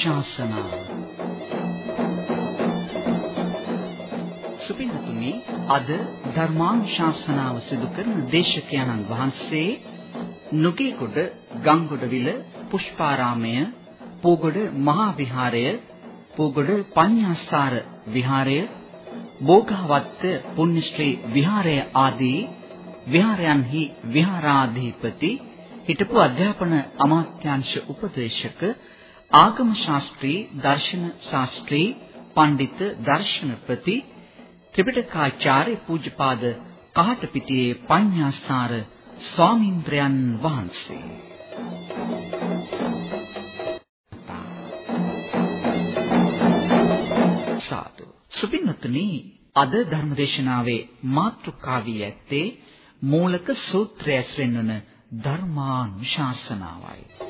ධර්මානුශාසනාව සුපින්නතුනි අද ධර්මානුශාසනාව සිදු කරන දේශකයන්න් වහන්සේ නුගේගොඩ ගංගොඩවිල පුෂ්පාරාමය පූගොඩ මහා විහාරය පූගොඩ පඤ්ඤාසාර විහාරය බෝගාවත්ත පුණ්‍යශ්‍රී විහාරය ආදී විහාරයන්හි විහාරාධිපති හිටපු අධ්‍යාපන අමාත්‍යාංශ උපදේශක ආගම ශාස්ත්‍රී දර්ශන ශාස්ත්‍රී පඬිත් දර්ශනපති ත්‍රිපිටකාචාර්ය පූජ්‍යපාද කහටපිටියේ පඤ්ඤාසාර ස්වාමීන්ද්‍රයන් වහන්සේ සාදු සුපින්නතුනි අද ධර්මදේශනාවේ මාතෘකාවී ඇත්තේ මූලක සූත්‍රය ඇසුරෙන් වන ධර්මානුශාසනාවයි.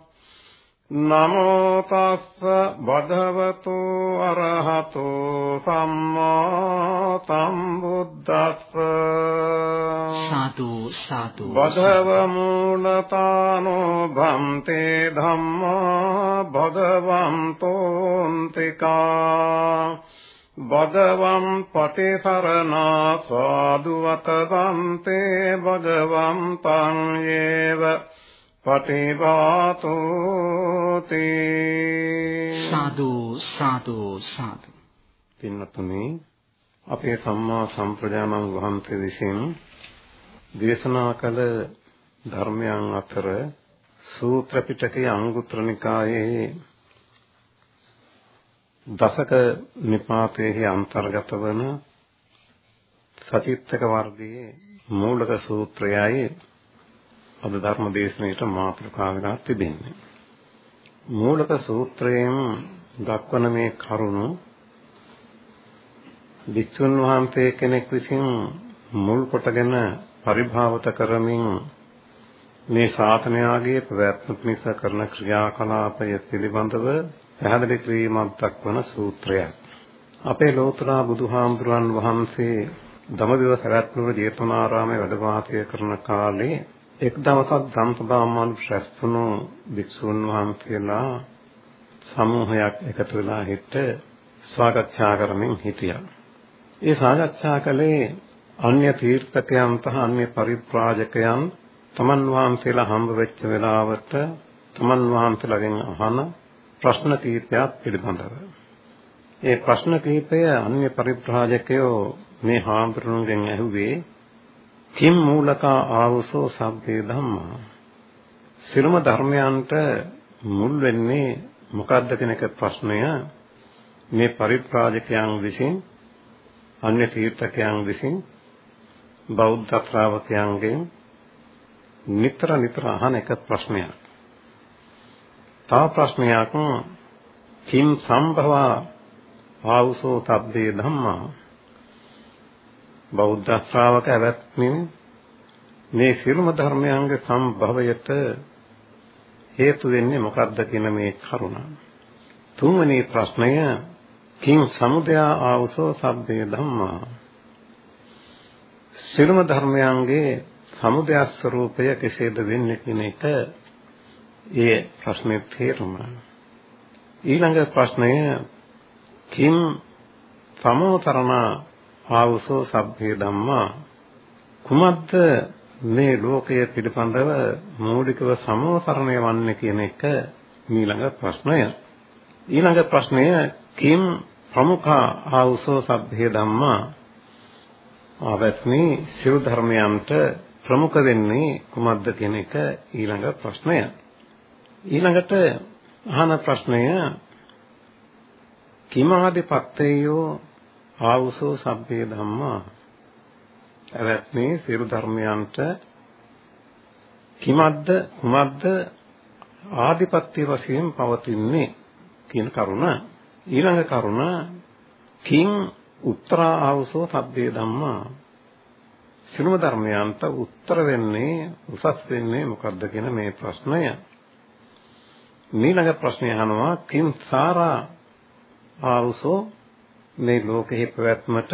නමෝ තස්ස භගවතු අරහතෝ සම්මා සම්බුද්දස්ස. සාදු සාදු භගව මූලතානෝ භන්තේ ධම්මා භගවන්තෝන්තිකා. භගවම් පටිසරණා සාදුවත දන්තේ භගවන්තං යේව පටිභාතෝති සාදු සාදු සාදු। පින්නතුනි අපේ සම්මා සම්ප්‍රදානං වහන්සේ විසින් දේශනා කළ ධර්මයන් අතර සූත්‍ර පිටකයේ අංගුත්තර නිකායේ දසක නිපාතයේ අන්තර්ගත වන සචිත්තක වර්ගයේ මූලික සූත්‍රයයි අද ධර්ම දේශනාවට මාතෘකාව වෙලා තිබෙන්නේ. මූලික සූත්‍රයෙන් දක්වන මේ කරුණු වික්ෂුන් වහන්සේ කෙනෙක් විසින් මුල් කොටගෙන පරිභාවත කරමින් මේ ශාසනයාගේ ප්‍රවැත්ම පිණිස කරන ක්‍රියාකලාපය පිළිබඳව පැහැදිලි කිරීමක් දක්වන සූත්‍රයක්. අපේ ලෝතර බුදුහාමුදුරන් වහන්සේ දමදිව සරත්නුවර ජේතවනාරාමයේ වැඩ වාසය කරන කාලේ එක් දවසක් ධම්පදාමන් ශ්‍රස්තුණු භික්ෂුන් වහන්සේලා සමූහයක් එකතු වෙලා හිට ස්වාගතචා කරමින් හිටියා. ඒ සාකච්ඡා කළේ අන්‍ය තීර්ථකයන් සහ අන්‍ය පරිත්‍රාජකයන් තමන් වහන්සේලා හම්බ වෙච්ච වෙලාවට තමන් වහන්සේලාගෙන් අහන ප්‍රශ්න කීපයක් පිළිබඳව. ඒ ප්‍රශ්න කීපය අන්‍ය පරිත්‍රාජකයෝ මේ හාමුදුරුවන්ගෙන් ඇහුවේ කිම් මූලකා ආවසෝ සබ්බේ ධම්මා සිරුම ධර්මයන්ට මුල් වෙන්නේ මොකක්ද කියන එක ප්‍රශ්නය. මේ පරිත්‍රාජකයන් විසින් අන්‍ය තීර්ථකයන් විසින් බෞද්ධ ශ්‍රාවකයන්ගෙන් නිතර නිතර අහන එක ප්‍රශ්නයක්. තව ප්‍රශ්නයක් කිම් සම්භව ආවසෝ තබ්බේ ධම්මා? බෞද්ධ ශ්‍රාවක ඇවැත්මින් මේ සියලුම ධර්මයන්ගේ සම්භවයට හේතු වෙන්නේ මොකක්ද කියන මේ කරුණ. තුන්වෙනි ප්‍රශ්නය කිං සමුදය ආවසෝ සබ්බේ ධම්මා සියලුම ධර්මයන්ගේ සමුදය ස්වરૂපය කෙසේද වෙන්නේ කියන එක ඒ ප්‍රශ්නේ තේරුම. ඊළඟ ප්‍රශ්නය කිම් සමෝතරණ ආවසෝ සබ්බේ ධම්මා කුමද්ද මේ ලෝකය පිළිබඳව මූලිකව සමෝසරණය වන්නේ කියන එක ඊළඟ ප්‍රශ්නය. ඊළඟ ප්‍රශ්නය කිම් ප්‍රමුඛා ආවසෝ සබ්බේ ධම්මා ආවත්නි සිල් ධර්මයන්ට ප්‍රමුඛ වෙන්නේ කුමක්ද කියන එක ඊළඟ ප්‍රශ්නය. ඊළඟට අහන ප්‍රශ්නය කිමාදිපත්තේයෝ ආවුසෝ සබ්බේ ධම්මා. එවත්නි සියලු ධර්මයන්ට කිමද්ද කුමද්ද ආධිපත්‍ය වශයෙන් පවතින්නේ කියන කරුණ ඊළඟ කරුණ කිං උත්තරා ආවසෝ සබ්බේ ධම්මා. සිනුම ධර්මයන්ට උත්තර වෙන්නේ උසස් වෙන්නේ මොකද්ද කියන මේ ප්‍රශ්නය. ඊළඟ ප්‍රශ්නය අහනවා කිං සාරා ආවසෝ මේ ලෝකෙහි පැවැත්මට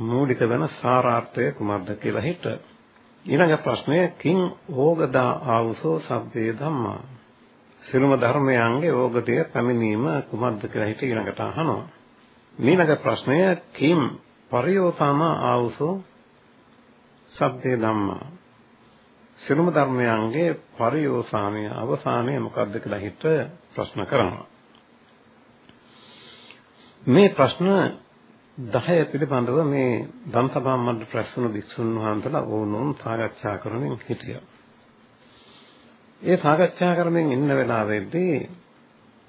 මූලික වෙන සාරාර්ථය කුමක්ද කියලා හිත. ඊළඟ ප්‍රශ්නය කිං ඕගදා ආවසෝ සබ්බේ ධම්මා? සිළුම ධර්මයන්ගේ ඕගදය පැමිණීම කුමක්ද කියලා හිත ඊළඟට අහනවා. ඊළඟ ප්‍රශ්නය කිම් පරියෝතම ආවුසෝ සබ්දේ ධම්මා? සිළුම ධර්මයන්ගේ පරියෝසානය අවසානය මොකක්ද කියලා හිත ප්‍රශ්න කරනවා. මේ ප්‍රශ්න 10 පිළිබඳව මේ ධම්සභා මණ්ඩල ප්‍රශ්න වික්ෂුන් වහන්සේලා ඕනෝන් සාකච්ඡා කරමින් හිටියා. ඒ සාකච්ඡා කරමින් ඉන්න වෙලාවෙදී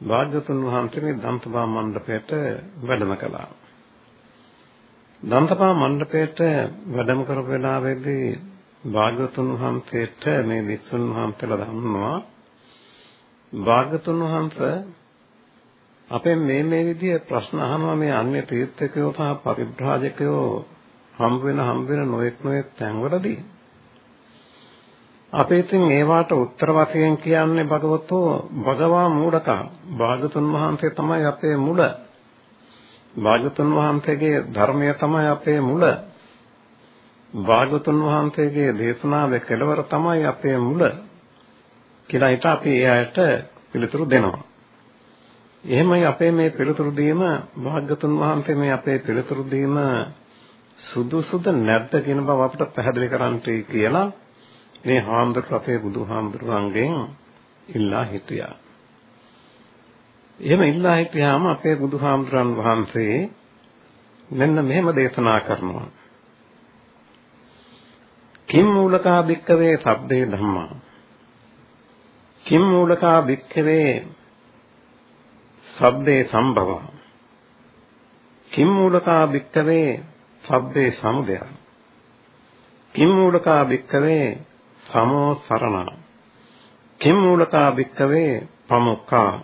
භාග්‍යතුන් වහන්සේ මේ දන්තපා මණ්ඩපයට වැඩම කළා. දන්තපා මණ්ඩපයට වැඩම කරපු වෙලාවේදී භාග්‍යතුන් වහන්සේට මේ වික්ෂුන් වහන්සේලා දන්නවා භාග්‍යතුන් වහන්සේ අපෙන් මේ මේ විදිහේ ප්‍රශ්න අහනවා මේ අන්‍ය තීර්ථකයෝ සහ පරිබ්‍රාජකයෝ හම් වෙන හම් වෙන නොඑක් නොඑක් තැන්වලදී. අපි ඉතින් ඒවට උත්තර වශයෙන් කියන්නේ භගවතෝ භගවා මූඩකා භාගතුන් වහන්සේ තමයි අපේ මුල. භාගතුන් වහන්සේගේ ධර්මය තමයි අපේ මුල. භාගතුන් වහන්සේගේ දේශනාවේ කෙලවර තමයි අපේ මුල කියලා හිත අපි එයාට පිළිතුරු දෙනවා. එහෙමයි අපේ මේ පිළිතුරු දීම භාග්‍යතුන් වහන්සේ මේ අපේ පිළිතුරු දීම සුදුසුද නැද්ද කියන බව අපිට පැහැදිලි කරන්නටයි කියලා මේ හාමුදුරුවෝ අපේ බුදුහාමුදුරුවන්ගෙන් ඉල්ලා හිටියා. එහෙම ඉල්ලා හිටියාම අපේ බුදුහාමුදුරන් වහන්සේ මෙන්න මෙහෙම දේශනා කරනවා. කිම් මූලකා භික්කවේ සබ්බේ ධම්මා. කිම් මූලකා භික්කවේ සබ්බේ සම්භව. කිම් මූලකා භික්කවේ සබ්බේ සමුදය. කිම් මූලකා භික්කවේ සමෝ සරණ। කිම් මූලකා භික්කවේ පමුක්ඛා।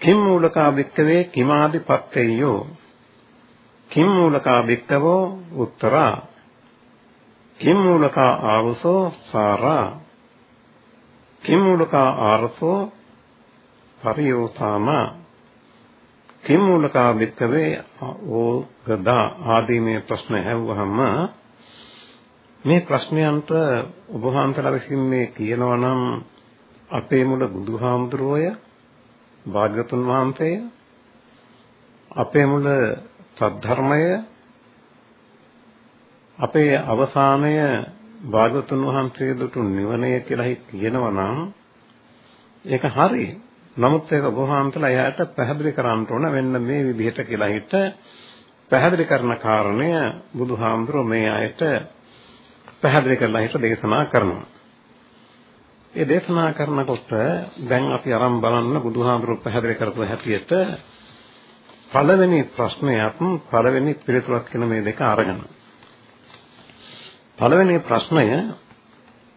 කිම් මූලකා භික්කවේ කිමාදිපත්තේයෝ। කිම් මූලකා භික්කවෝ උත්තරා। කිම් මූලකා ආවසෝ සාරා। කිම් මූලකා ආරසෝ පරියෝතාම කිම් මූලකා භික්කවේ ඕගදා ආදී මේ ප්‍රශ්න ඇහුවහම මේ ප්‍රශ්නයන්ට ඔබ වහන්සේලා විසින් මේ කියනවා නම් අපේ මුල බුදුහාමුදුරුවය භාග්‍යතුන් වහන්සේය අපේ මුල සද්ධර්මය අපේ අවසානය භාග්‍යතුන් වහන්සේ දුටු නිවනය කියලා කියනවා නම් ඒක හරි. නමුත් ඒක ඔබ වහන්සේලා එයාට පැහැදිලි කරන්න ඕන වෙන්න මේ විදිහට කියලා හිත පැහැදිලි කරන කාරණය බුදුහාමුදුරුවෝ මේ අයට පැහැදිලි කරලා හිට දේශනා කරනවා. ඒ දේශනා කරනකොට දැන් අපි අරන් බලන්න බුදුහාමුදුරුවෝ පැහැදිලි කරපු හැටියට පළවෙනි ප්‍රශ්නයත් පළවෙනි පිළිතුරක් කියන මේ දෙක අරගෙන. පළවෙනි ප්‍රශ්නය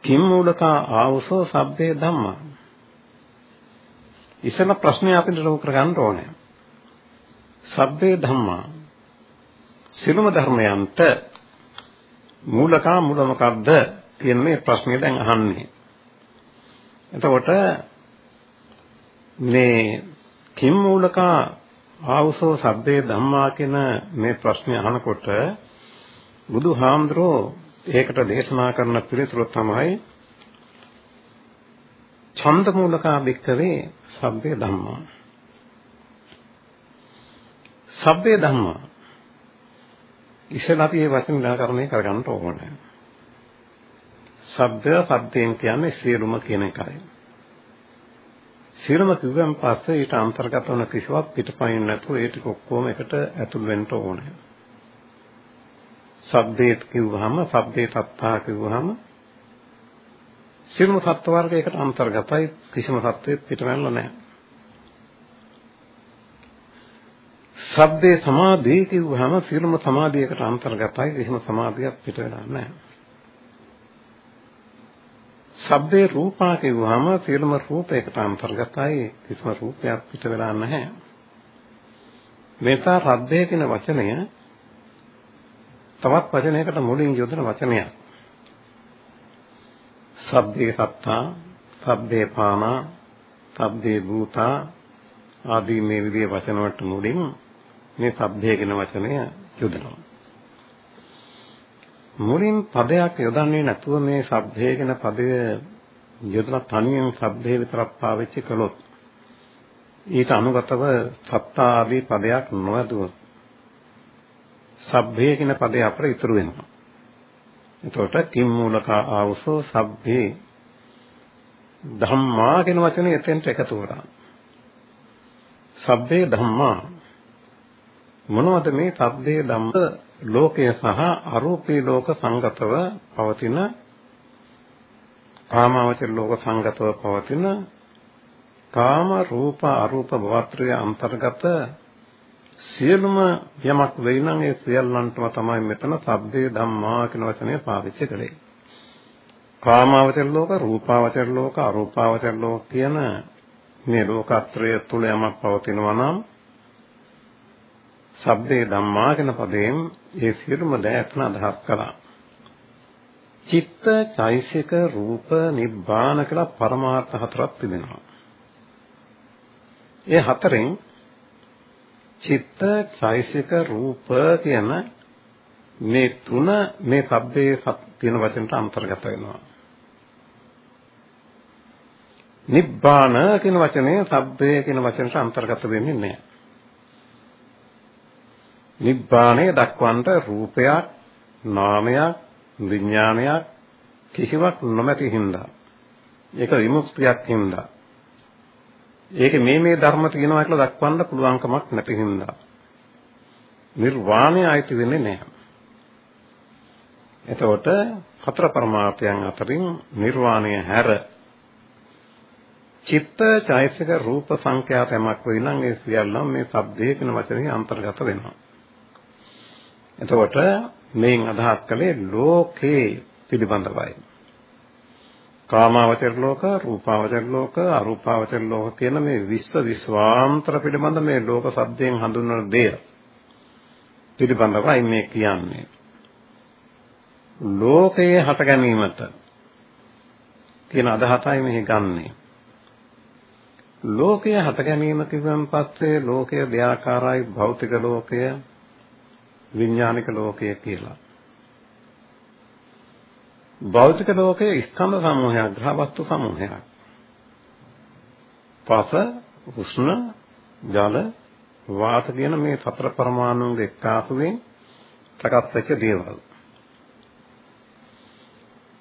කිම් මූලකා ආවසෝ සබ්බේ ධම්මා. ඉස්සෙල්ල ප්‍රශ්නය අපිට ලොකු කරගන්න ඕනේ. සබ්බේ ධම්මා සිළුම ධර්මයන්ට මූලකා මුල මොකක්ද කියන මේ ප්‍රශ්නේ දැන් අහන්නේ. එතකොට මේ කිම් මූලකා ආවසෝ සබ්බේ ධම්මා කියන මේ ප්‍රශ්නේ අහනකොට බුදුහාමුදුරෝ ඒකට දේශනා කරන පිළිතුර තමයි ඡන්ද මූලකා භික්කවේ සබ්බේ ධම්මා. සබ්බේ ධම්මා ඉස්සෙල්ලා අපි මේ වචන නිරාකරණය කරගන්න ඕනේ. ශබ්දය සබ්දයෙන් කියන්නේ සියලුම කියන එකයි. සියලුම කිව්වන් පස්සේ ඊට අන්තර්ගත වන කිසිවක් පිටපයින් නැතුව ඒ ටික ඔක්කොම එකට ඇතුල් වෙන්න ඕනේ. ශබ්දේත් කිව්වහම ශබ්දේ සත්තා කිව්වහම සියලුම සත්ව වර්ගයකට අන්තර්ගතයි කිසිම සත්වෙත් පිටවෙන්න නැහැ. සබ්දේ සමාධිය කිව්වහම සියලුම සමාධියකට අන්තර්ගතයි කිසිම සමාධියක් පිට වෙලා නැහැ. සබ්දේ රූපා කිව්වහම සියලුම රූපයකට අන්තර්ගතයි කිසිම රූපයක් පිට වෙලා නැහැ. මෙතා රද්දේ කියන වචනය තවත් වචනයකට මුලින් යොදන වචනයක්. සබ්බේ සත්තා, සබ්බේ පානා, සබ්බේ භූතා ආදී මේ විදිහේ වචන වලට මුලින් මේ සබ්බේ කියන වචනය යොදනවා. මුලින් පදයක් යොදන්නේ නැතුව මේ සබ්බේ කියන පදය යොදලා තනියෙන් සබ්බේ විතරක් පාවිච්චි කළොත් ඊට අනුගතව සත්තා ආදී පදයක් නොවදුවොත් සබ්බේ කියන පදේ අපර ඉතුරු වෙනවා. එතකොට කිම් මූලක ආවසෝ සබ්බේ ධම්මා කියන වචනේ එතෙන්ට එකතු වුණා. සබ්බේ ධම්මා මොනවද මේ සබ්බේ ධම්ම ලෝකය සහ අරූපී ලෝක සංගතව පවතින කාමාවචර ලෝක සංගතව පවතින කාම රූප අරූප භවත්‍රය අන්තර්ගත සියලුම යමක් වෙයි නම් ඒ සියල්ලන්ටම තමයි මෙතන සබ්බේ ධම්මා කියන වචනය පාවිච්චි කළේ. කාමාවචර ලෝක, රූපාවචර ලෝක, අරූපාවචර ලෝක කියන මේ ලෝකත්‍රය තුල යමක් පවතිනවා නම් සබ්බේ ධම්මා කියන පදයෙන් ඒ සියලුම දෑ එතන අදහස් කළා. චිත්ත, චෛසික, රූප, නිබ්බාන කියලා පරමාර්ථ හතරක් තිබෙනවා. ඒ හතරෙන් චිත්ත, චෛසික, රූප කියන මේ තුන මේ සබ්බේ කියන වචනට අන්තර්ගත වෙනවා. නිබ්බාන කියන වචනේ සබ්බේ කියන වචනට අන්තර්ගත වෙන්නේ නැහැ. නිබ්බාණය දක්වන්නට රූපයක්, නාමයක්, විඥානයක් කිසිවක් නොමැති හින්දා. ඒක විමුක්තියක් හින්දා. ඒකේ මේ මේ ධර්ම තියෙනවා කියලා දක්වන්න පුළුවන්කමක් නැති හින්දා නිර්වාණය අයිති වෙන්නේ නැහැ. එතකොට හතර પરමාර්ථයන් අතරින් නිර්වාණය හැර චිත්ත චෛතසික රූප සංඛ්‍යා තමක් වෙයි නම් ඒ සියල්ලම මේ සබ්දේ කියන වචනේ අන්තර්ගත වෙනවා. එතකොට මේන් අදහස් කළේ ලෝකේ පිළිබඳවයි. කාමාවචර ලෝක, රූපාවචර ලෝක, අරූපාවචර ලෝක කියන මේ විශ්ව විශ්වාන්තර පිළිබඳ මේ ලෝක සද්දයෙන් හඳුන්වන දෙය පිළිබඳවයි මේ කියන්නේ. ලෝකයේ හට ගැනීමට කියන අදහසයි මෙහි ගන්නේ. ලෝකය හට ගැනීම කිව්වන් පස්සේ ලෝකය දෙආකාරයි භෞතික ලෝකය විඥානික ලෝකය කියලා. භෞතික ලෝකයේ ස්කන්ධ සමූහයක් ග්‍රහ වස්තු සමූහයක්. පස, උෂ්ණ, ජල, වාත කියන මේ සතර පරමාණුන්ගේ එක්කාසුවෙන් සකස් වෙච්ච දේවල්.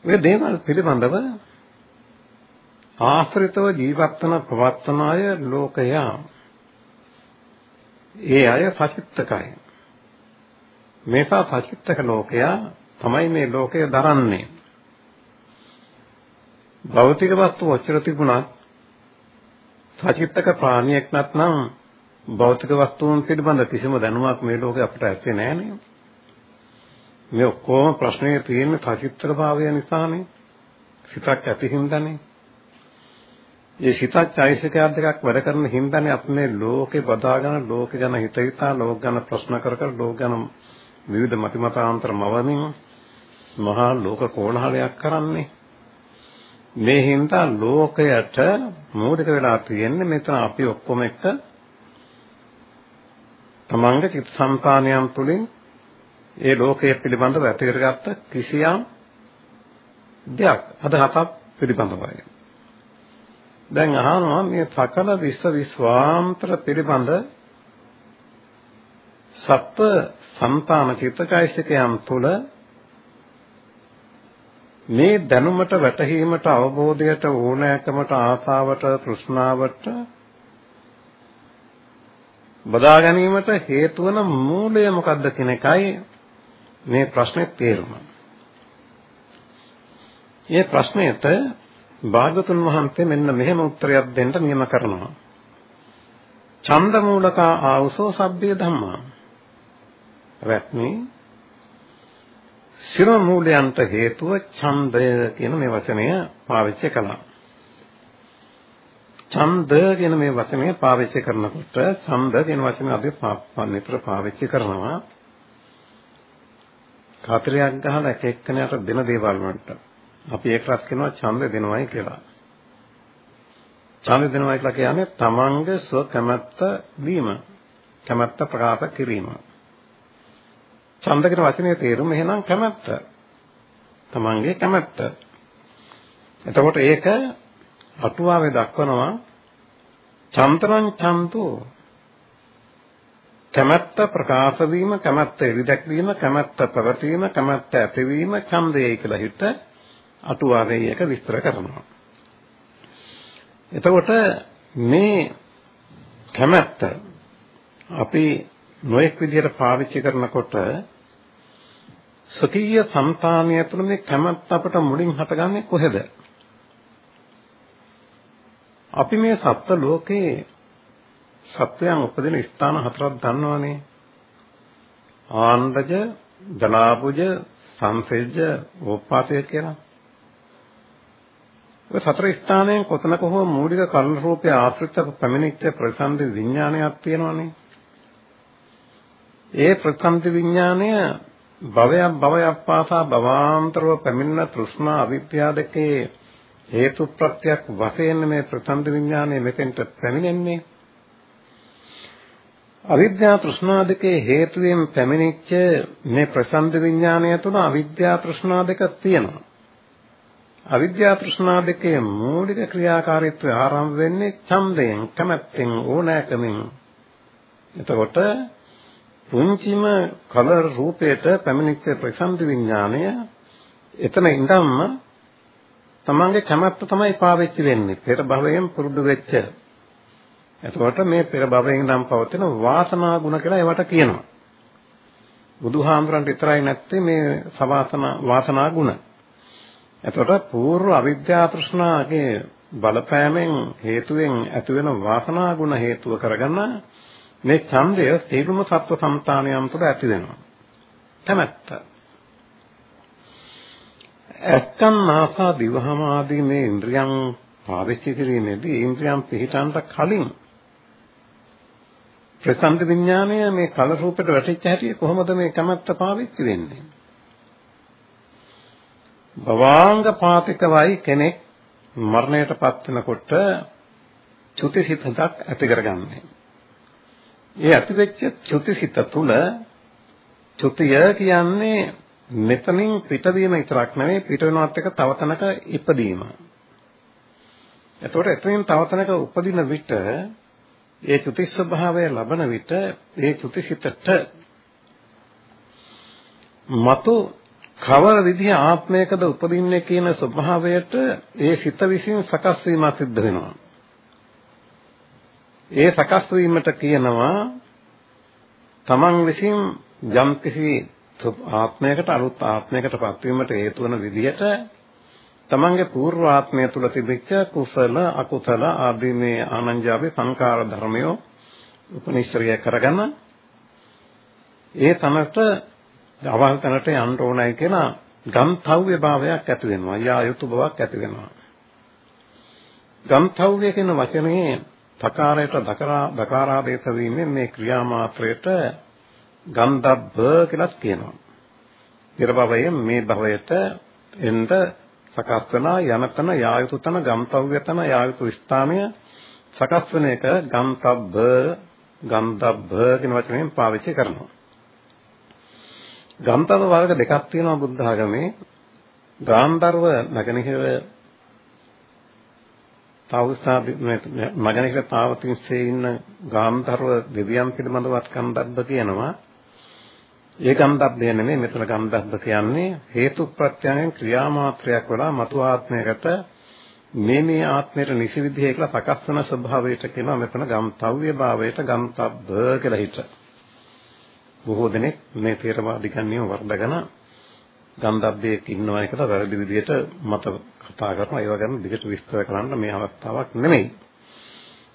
මේ දේවල් පිළිබඳව ආශ්‍රිතව ජීවත් වන පවත්තන අය ලෝකයා ඒ අය සචිත්තකයි. මේසා සචිත්තක ලෝකයා තමයි මේ ලෝකය දරන්නේ. භෞතික වස්තු ඔච්චර තිබුණත් සචිත්තක ප්‍රාණියෙක් නැත්නම් භෞතික වස්තුන් පිළිබඳ කිසිම දැනුමක් මේ ලෝකේ අපිට ඇත්තේ නැහැ මේ ඔක්කොම ප්‍රශ්නේ තියෙන්නේ සචිත්තක භාවය නිසානේ. සිතක් ඇති හින්දානේ. මේ සිතක් චෛසිකයක් දෙකක් වැඩ කරන හින්දානේ අපි මේ ලෝකේ බදාගෙන ලෝක ගැන හිත හිතා ලෝක ගැන ප්‍රශ්න කර කර ලෝක ගැන විවිධ මතිමතාන්තර මවමින් මහා ලෝක කෝලහලයක් කරන්නේ. මේ හින්දා ලෝකයට මූලික වෙලා තියෙන්නේ මෙතන අපි ඔක්කොම එක්ක තමන්ගේ චිත්ත සම්පාණයන් තුළින් ඒ ලෝකය පිළිබඳව ඇති කරගත්ත කිසියම් දෙයක් අදහසක් පිළිබඳවයි. දැන් අහනවා මේ සකල විශ්ව විශ්වාන්තර පිළිබඳ සත්ව సంతాන චිත්තචෛසිකයන් තුළ මේ දැනුමට වැටහීමට අවබෝධයට ඕනෑකමට ආසාවට තෘෂ්ණාවට බදා ගැනීමට හේතු වන මූලය මොකක්ද කියන එකයි මේ ප්‍රශ්නේ තේරුම. මේ ප්‍රශ්නයට භාගතුන් වහන්සේ මෙන්න මෙහෙම උත්තරයක් දෙන්න නියම කරනවා. ඡන්ද මූලක ආවසෝ සබ්බේ ධම්මා. රැත්නි සිර මූලයන්ට හේතුව ඡන්දය කියන මේ වචනය පාවිච්චි කළා. ඡන්ද කියන මේ වචනය පාවිච්චි කරනකොට ඡන්ද කියන වචනේ අපි නිතර පාවිච්චි කරනවා කාතරයක් ගහලා එක එක්කෙනාට දෙන දේවල් වලට අපි ඒකටත් කියනවා ඡන්ද දෙනවයි කියලා. ඡන්ද දෙනවයි කියලා කියන්නේ තමන්ගේ ස්ව කැමැත්ත දීම. කැමැත්ත ප්‍රකාශ කිරීම. ඡන්ද කියන වචනේ තේරුම එහෙනම් කැමැත්ත. තමන්ගේ කැමැත්ත. එතකොට ඒක අටුවාවේ දක්වනවා චන්තරං චන්තෝ කැමැත්ත ප්‍රකාශ වීම කැමැත්ත එළිදැක්වීම කැමැත්ත පැවතීම කැමැත්ත ඇතිවීම ඡන්දයයි කියලා හිත අටුවාවේ එක විස්තර කරනවා. එතකොට මේ කැමැත්ත අපි නොඑක් විදිහට පාවිච්චි කරනකොට සතිය సంతානිය තුළ මේ කැමැත්ත අපට මුලින් හටගන්නේ කොහෙද? අපි මේ සත්ත්ව ලෝකේ සත්වයන් උපදින ස්ථාන හතරක් දන්නවනේ. ආණ්ඩජ, ජලාබුජ, සංසෙජ්ජ, ඕපාසය කියලා. ඔය සතර ස්ථානයෙන් කොතනක හෝ මූලික කර්ම රූපයේ ආශ්‍රිත පැමිණිච්ච ප්‍රසන්න විඥානයක් තියෙනවනේ. ඒ ප්‍රසන්න විඥානය භවයක් භවයක් පාසා භවාන්තරව පැමිණෙන තෘෂ්ණා අවිද්‍යාව දෙකේ හේතු ප්‍රත්‍යක් වශයෙන් මේ ප්‍රසන්න විඥානය මෙතෙන්ට පැමිණෙන්නේ. අවිද්‍යා තෘෂ්ණා දෙකේ හේතුයෙන් පැමිණිච්ච මේ ප්‍රසන්න විඥානය තුළ අවිද්‍යා තෘෂ්ණා දෙක තියෙනවා. අවිද්‍යා තෘෂ්ණා දෙකේ මූලික ක්‍රියාකාරීත්වය ආරම්භ වෙන්නේ ඡන්දයෙන්, කැමැත්තෙන්, ඕනෑකමින්. එතකොට පුංචිම කලර් රූපයට පැමිණිච්ච ප්‍රසන්න විඥානය එතන ඉඳන්ම තමන්ගේ කැමැත්ත තමයි පාවෙච්ච වෙන්නේ. පෙර භවයෙන් පුරුදු වෙච්ච. එතකොට මේ පෙර භවයෙන් ඉඳන් පවතින වාසනා ගුණ කියලා ඒවට කියනවා. බුදුහාමුදුරන්ට විතරයි නැත්තේ මේ සවාසන වාසනා ගුණ. එතකොට పూర్ව අවිද්‍යා තෘෂ්ණාගේ බලපෑමෙන් හේතුවෙන් ඇතිවෙන වාසනා ගුණ හේතුව කරගන්න මේ ඡන්දය සියලුම සත්ව సంతානයන් තුළ ඇති වෙනවා. කැමැත්ත. ඇත්තන් ආසා දිවහම ආදී මේ ඉන්ද්‍රියන් පාවිච්චි කිරීමේදී ඉන්ද්‍රියන් පිහිටන්ට කලින් ප්‍රසන්න විඥානය මේ කල රූපයට වැටිච්ච හැටි කොහොමද මේ කැමැත්ත පාවිච්චි වෙන්නේ? භවාංග පාතිකවයි කෙනෙක් මරණයටපත් වෙනකොට චුතිසිතක් ඇති කරගන්නේ. ඒ ඇතිවෙච්ච චුතිසිත තුල චුතිය කියන්නේ මෙතනින් පිටවීම විතරක් නෙවෙයි පිට වෙනවත් එක තව තැනක ඉපදීම. එතකොට එතනින් තව තැනක උපදින විට ඒ චුති ස්වභාවය ලබන විට ඒ චුතිසිතට මතු කවර විදිහ ආත්මයකද උපදින්නේ කියන ස්වභාවයට ඒ සිත විසින් සකස් වීම සිද්ධ වෙනවා. ඒ සකස් වීමට කියනවා තමන් විසින් යම් කිසි ආත්මයකට අලුත් ආත්මයකට පත්වීමට හේතු වන විදිහට තමන්ගේ పూర్ව ආත්මය තුල තිබෙච්ච කුසල අකුසල ආදී මේ ආනන්ජාවේ සංකාර ධර්මය උපනිශ්‍රය කරගෙන ඒ තමට අවල් තැනට යන්න ඕනයි කියලා ගම්තව්‍ය භාවයක් ඇති වෙනවා. යා යුතු බවක් ඇති වෙනවා. ගම්තව්‍ය කියන වචනේ තකාරයට දකරා දකාරාදේශ වීමෙන් මේ ක්‍රියා මාත්‍රයට ගන්ධබ්බ කියලා කියනවා. පෙර භවයෙන් මේ භවයට එන්න සකස් වෙන යනතන යායුතු තන ගම්තව්‍ය තන යායුතු ස්ථානය සකස් වෙන එක ගම්තබ්බ ගන්ධබ්බ කියන වචනයෙන් පාවිච්චි කරනවා. ගන්ධර්ව වර්ග දෙකක් තියෙනවා බුද්ධ ආගමේ. ගාන්ධර්ව නගනහිර තවුසා නගනහිර තාවතින්සේ ඉන්න ගාන්ධර්ව දෙවියන් පිළිබඳවත් ගන්ධබ්බ කියනවා. ඒ ගන්ධබ්බය නෙමෙයි මෙතන ගන්ධබ්බ කියන්නේ හේතු ප්‍රත්‍යයෙන් ක්‍රියාමාත්‍රයක් වලා මතු ආත්මයකට මේ මේ ආත්මයට නිසි විදිහේ කියලා සකස් වෙන ස්වභාවයට කියනවා මෙතන ගම්තව්‍ය භාවයට ගම්තබ්බ කියලා හිතනවා. බොහෝ දෙනෙක් මේ තේරවාදිකන් වර්ධගෙන ගන්ධබ්බයක ඉන්නවා එකට වැරදි විදිහට මත කතා කරනවා ඒව ගැන දිගට විස්තර කරන්න මේ අවස්ථාවක් නෙමෙයි.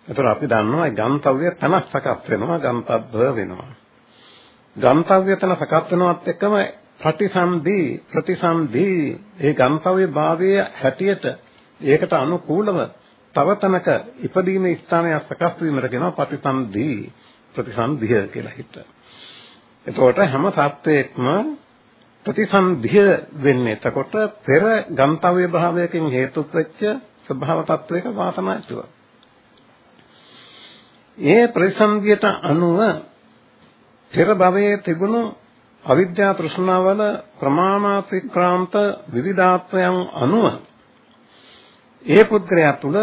ඒතර අපි දන්නවා ගන්තව්‍ය තනක් සකස් වෙනවා ගන්තබ්බ වෙනවා. ගන්තව්‍ය තන සකස් වෙනවත් එක්කම ප්‍රතිසන්දි ප්‍රතිසන්දි ඒ ගන්තව්‍ය භාවයේ හැටියට ඒකට අනුකූලව තව තැනක ඉපදීමේ ස්ථානය සකස් වීමට කියනවා ප්‍රතිසන්දි ප්‍රතිසන්දිය කියලා හිත. එතකොට හැම සත්වයක්ම ප්‍රතිසන්දිය වෙන්නේ එතකොට පෙර ගන්තව්‍ය භාවයකින් හේතු වෙච්ච ස්වභාව තත්වයක වාසනා ඇතුව. ඒ ප්‍රතිසන්දියට අනුව පෙර භවයේ තිබුණු අවිද්‍යා තෘෂ්ණාවල ප්‍රමාණාතික්‍රාන්ත විවිධාත්වයන් අනුව ඒ පුද්ගලයා තුළ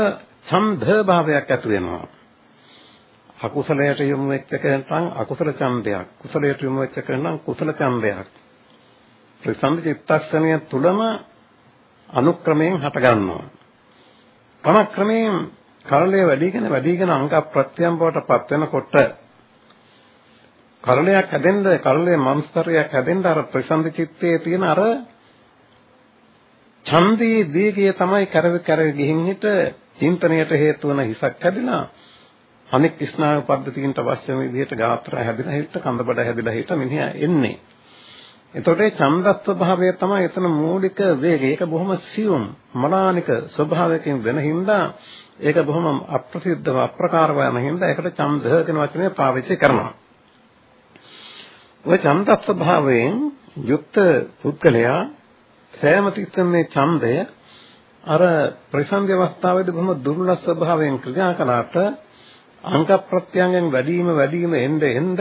ඡන්ද භාවයක් ඇති වෙනවා. අකුසලයට යොමු වෙච්ච කෙනාට අකුසල ඡන්දයක්, කුසලයට යොමු වෙච්ච කෙනාට කුසල ඡන්දයක්. ප්‍රසන්න චිත්තක්ෂණය තුළම අනුක්‍රමයෙන් හට ගන්නවා. ක්‍රමක්‍රමයෙන් කර්ලය වැඩිගෙන වැඩිගෙන අංග ප්‍රත්‍යයන් බවට පත් වෙනකොට කර්ලයක් හැදෙන්න කර්ලයේ මන්ස්තරයක් හැදෙන්න අර ප්‍රසන්න චිත්තයේ තියෙන අර ඡන්දේ දීගය තමයි කරව කරව ගිහින් හිට චින්තනයට හේතු වන හිසක් හැදිලා අනෙක් ස්නායු පද්ධතියින්ට අවශ්‍ය විදිහට ගාත්‍ර හැදිලා හිට කඳබඩ හැදිලා හිට මිනිහා එන්නේ. එතකොට ඒ ඡන්දස්ව භාවය තමයි එතන මූලික වේගය. ඒක බොහොම සියුම් මනානික ස්වභාවයකින් වෙන හින්දා ඒක බොහොම අප්‍රසිද්ධව අප්‍රකාර වෙන හින්දා ඒකට ඡන්ද කියන වචනය පාවිච්චි කරනවා. ඔය ඡන්දස්ව භාවයෙන් යුක්ත පුද්ගලයා සෑම තිස්සම මේ ඡන්දය අර ප්‍රසන්දි අවස්ථාවේදී බොහොම දුර්ලභ ස්වභාවයෙන් ක්‍රියා කළාට අංග ප්‍රත්‍යංගෙන් වැඩිම වැඩිම එන්න එන්න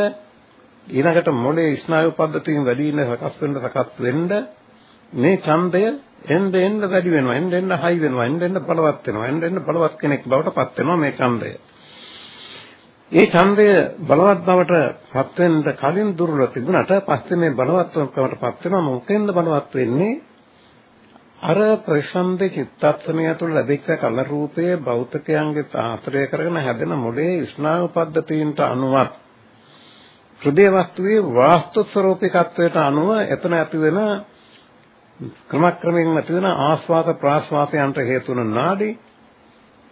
ඊළඟට මොළේ ස්නායු පද්ධතියෙන් වැඩි වෙන සකස් වෙන්න සකස් වෙන්න මේ ඡන්දය එන්න එන්න වැඩි වෙනවා එන්න එන්න හයි වෙනවා එන්න එන්න බලවත් වෙනවා එන්න එන්න බලවත් කෙනෙක් බවට පත් වෙනවා මේ ඡන්දය. ඒ ඡන්දය බලවත් බවට පත් වෙන්න කලින් දුර්වල තිබුණාට පස්සේ මේ බලවත් බවට පත් වෙනවා. මොකෙන්ද බලවත් වෙන්නේ අර ප්‍රසන්ද චිත්තක්ෂණය තුළ ලැබිච්ච කල රූපයේ භෞතිකයන්ගේ ආශ්‍රය කරගෙන හැදෙන මොලේ ස්නායු පද්ධතීන්ට අනුවත් හෘදේ වස්තුවේ වාස්තු ස්වરૂපිකත්වයට අනුව එතන ඇති වෙන ක්‍රමක්‍රමයෙන් ඇති වෙන ආස්වාද ප්‍රාස්වාදයන්ට හේතු වන නාඩි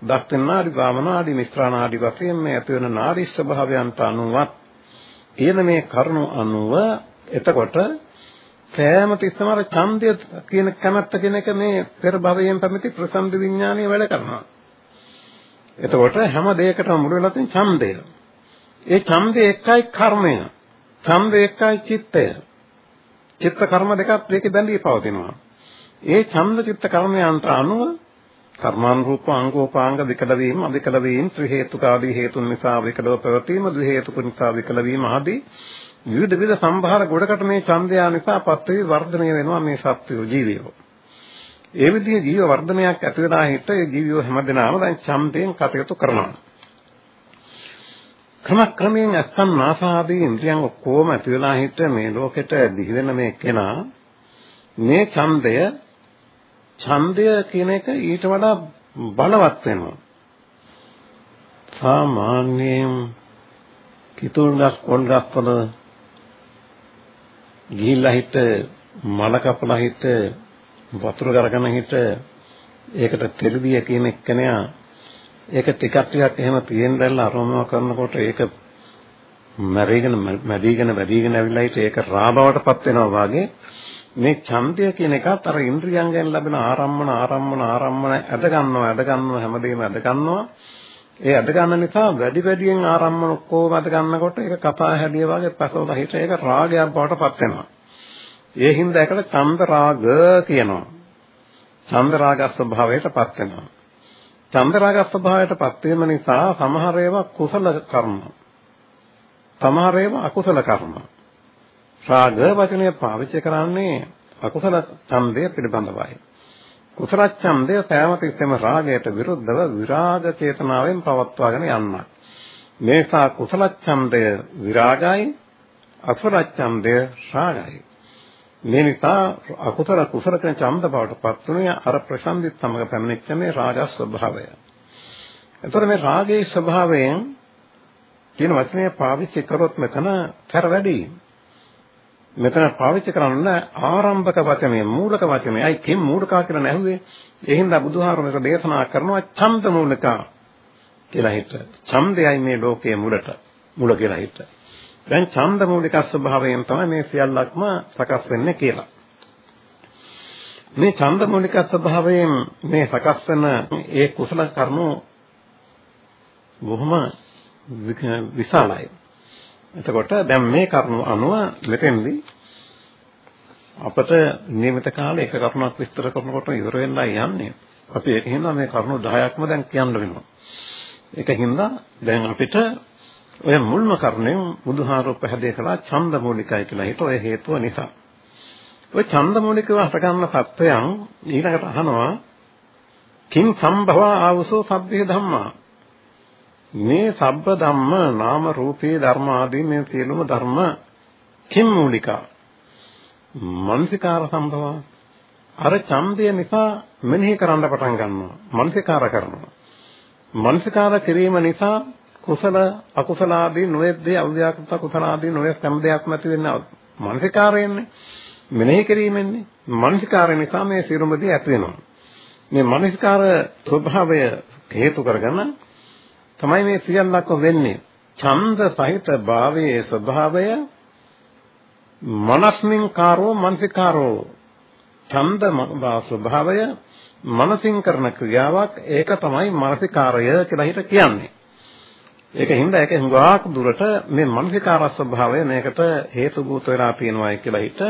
දක්ෂින නාඩි වාම නාඩි මිශ්‍රා නාඩි වශයෙන් මේ ඇති වෙන නාඩි ස්වභාවයන්ට අනුවත් තියෙන මේ කරුණු අනුව එතකොට සෑම තිස්සම අර ඡන්දය කියන කැමැත්ත කියන එක මේ පෙර භවයෙන් පැමිණි ප්‍රසන්න විඥානීය වැඩ කරනවා. එතකොට හැම දෙයකටම මුල වෙලා තියෙන ඡන්දය. ඒ ඡන්දය එකයි කර්මය. ඡන්දය එකයි චිත්තය. චිත්ත කර්ම දෙකක් ඒකේ බැඳී පවතිනවා. ඒ ඡන්ද චිත්ත කර්මයන්ට අනුව කර්මානුරූප අංගෝපාංග විකල වීම අවිකල වීම ත්‍රි හේතුක ආදී හේතුන් නිසා විකලව පැවතීම ද්වි හේතුක නිසා විකල වීම ආදී විවිධ විවිධ සම්භාර ගොඩකට මේ ඡන්දය නිසා පත් වී වර්ධනය වෙනවා මේ සත්වය ජීවියෝ. ඒ විදිහේ ජීව වර්ධනයක් ඇති වෙනා හිට ඒ ජීවියෝ හැමදෙනාම දැන් ඡන්දයෙන් කටයුතු කරනවා. ක්‍රමක්‍රමයෙන් අස්තන් නාසාදී ඉන්ද්‍රියන් ඔක්කොම ඇති වෙලා හිට මේ ලෝකෙට දිවි වෙන මේ කෙනා මේ ඡන්දය ඡන්දය කියන එක ඊට වඩා බලවත් වෙනවා. සාමාන්‍යයෙන් කිතුල් ගස් කොල් ගස් වල ගිහිල්ලා හිට මල කපලා හිට වතුර කරගෙන හිට ඒකට තෙලුදිය කියන එක්කෙනා ඒක ටිකක් ටිකක් එහෙම පියෙන් දැල්ලා අරෝමව කරනකොට ඒක මැරිගෙන මැදීගෙන වැඩිගෙන ඇවිල්ලා හිට ඒක රාබවටපත් වෙනවා වගේ මේ ඡන්දය කියන එකත් අර ඉන්ද්‍රියයන්ගෙන් ලැබෙන ආරම්මන ආරම්මන ආරම්මන ඇද ගන්නවා ඇද ගන්නවා හැමදේම ඇද ගන්නවා ඒ ඇද ගන්න නිසා වැඩි වැඩියෙන් ආරම්මන ඔක්කොම ඇද ගන්නකොට ඒක කපා හැදිය වගේ පැසවලා හිට ඒක රාගයක් බවට පත් වෙනවා. ඒ හින්දා ඒකට චන්ද රාග කියනවා. චන්ද රාග ස්වභාවයට පත් වෙනවා. චන්ද රාග ස්වභාවයට පත් වීම නිසා සමහර ඒවා කුසල කර්ම. සමහර ඒවා අකුසල කර්ම. රාග වචනය පාවිච්චි කරන්නේ අකුසල ඡන්දය පිළිබඳවයි. කුසල ඡන්දය සෑම තිස්සෙම රාගයට විරුද්ධව විරාග චේතනාවෙන් පවත්වාගෙන යන්නක්. මේසා කුසල ඡන්දය විරාගයි අකුසල ඡන්දය රාගයි. මේ නිසා අකුසල කුසල කියන ඡන්ද බවට පත්ුනේ අර ප්‍රසන්දිත් සමග පැමිණෙච්ච මේ රාග ස්වභාවය. එතකොට මේ රාගයේ ස්වභාවයෙන් කියන වචනය පාවිච්චි කරොත් මෙතන කර වැඩි. මෙතන පාවිච්චි කරන්න ආරම්භක වචනය මූලික වචනය. අයි කිම් මූලිකා කියලා නැහුවේ. ඒ හින්දා බුදුහාරමක දේශනා කරනවා ඡන්ද මූලිකා කියලා හිත. ඡන්දයයි මේ ලෝකයේ මුලට මුල කියලා හිත. දැන් ඡන්ද මූලික ස්වභාවයෙන් තමයි මේ සියල්ලක්ම සකස් වෙන්නේ කියලා. මේ ඡන්ද මූලික ස්වභාවයෙන් මේ සකස් වෙන ඒ කුසල කර්ම බොහොම විශාලයි. එතකොට දැන් මේ කරුණු අනුව මෙතෙන්දී අපට නියමිත කාලේ එක කරුණක් විස්තර කරනකොට ඉවර වෙන්නයි යන්නේ. අපි ඒක හින්දා මේ කරුණු 10ක්ම දැන් කියන්න වෙනවා. ඒකින්ද දැන් අපිට ඔය මුල්ම කරුණෙන් බුදුහාරෝ පැහැදිලි කළා ඡන්ද මූලිකයි කියලා. ඒක ඔය හේතුව නිසා. ඔය ඡන්ද මූලිකව හටගන්න සත්‍යයන් ඊළඟට අහනවා කිං සම්භව ආවසෝ සබ්බේ ධම්මා? මේ සබ්බ ධම්ම නාම රූපේ ධර්ම ආදී මේ සියලුම ධර්ම කිම් මූලිකා? මනසිකාර සම්භව. අර ඡන්දය නිසා මෙනෙහි කරන්න පටන් ගන්නවා. මනසිකාර කරනවා. මනසිකාර කිරීම නිසා කුසල අකුසල ආදී නොයෙක් දේ අව්‍යාකෘත කුසල ආදී නොයෙක් හැම දෙයක්ම ඇති වෙන්නේ මනසිකාරයෙන්නේ මෙනෙහි කිරීමෙන්නේ මනසිකාරය නිසා මේ සිරුමදී ඇති වෙනවා. මේ මනසිකාර ස්වභාවය හේතු කරගෙන තමයි මේ සියල්ලක්ම වෙන්නේ. ඡන්ද සහිත භාවයේ ස්වභාවය මනස්මින් කාරෝ මනසිකාරෝ. ඡන්ද ස්වභාවය මනසින් කරන ක්‍රියාවක්. ඒක තමයි මානසිකාරය කියලා හිත කියන්නේ. ඒක හින්දා ඒක හුඟක් දුරට මේ මානසිකාර ස්වභාවය මේකට හේතු භූත වෙලා තියෙනවායි කියලා හිත